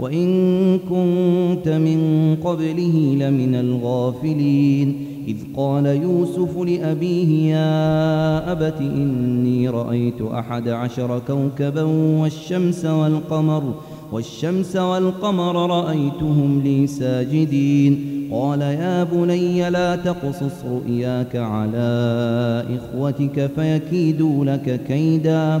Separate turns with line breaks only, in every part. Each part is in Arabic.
وإن كنت من قبله لمن الغافلين. إذ قال يوسف لأبيه يا أبت إني رأيت أحد عشر كوكبا والشمس والقمر والشمس والقمر رأيتهم لي ساجدين. قال يا بني لا تقصص رؤياك على إخوتك فيكيدوا لك كيدا.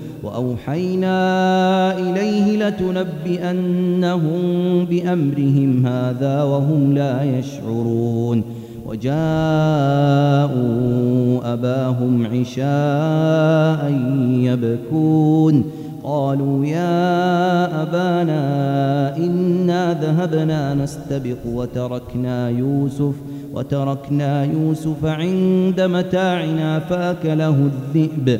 وأوحينا إليه لتنبئنهم بأمرهم هذا وهم لا يشعرون. وجاءوا أباهم عشاء يبكون. قالوا يا أبانا إنا ذهبنا نستبق وتركنا يوسف وتركنا يوسف عند متاعنا فأكله الذئب.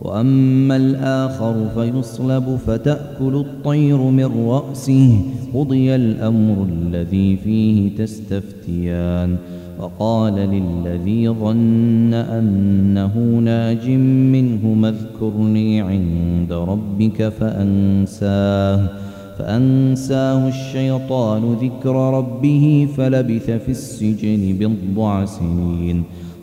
وأما الآخر فيصلب فتأكل الطير من رأسه قضي الأمر الذي فيه تستفتيان. وقال للذي ظن أنه ناج منه اذكرني عند ربك فأنساه. فأنساه الشيطان ذكر ربه فلبث في السجن بضع سنين.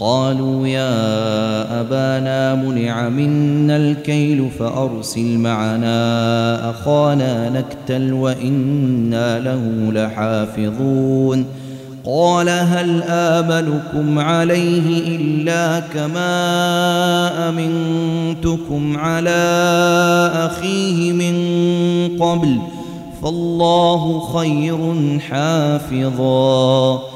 قالوا يا أبانا منع منا الكيل فأرسل معنا أخانا نكتل وإنا له لحافظون. قال هل آمنكم عليه إلا كما أمنتكم على أخيه من قبل فالله خير حافظاً.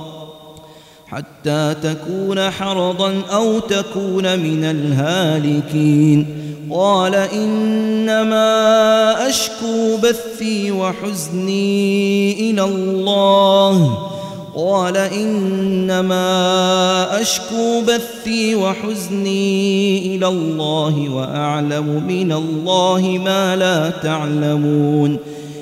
حتى تكون حرضا أو تكون من الهالكين. قال إنما أشكو بثي وحزني إلى الله. قال إنما أشكو بثي وحزني إلى الله وأعلم من الله ما لا تعلمون.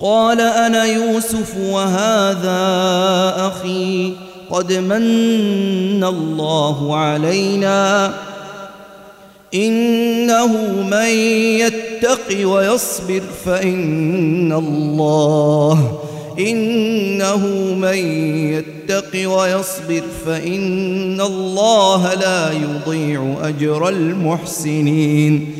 قال أنا يوسف وهذا أخي قد من الله علينا إنه من يتق ويصبر فإن الله إنه من يتق ويصبر فإن الله لا يضيع أجر المحسنين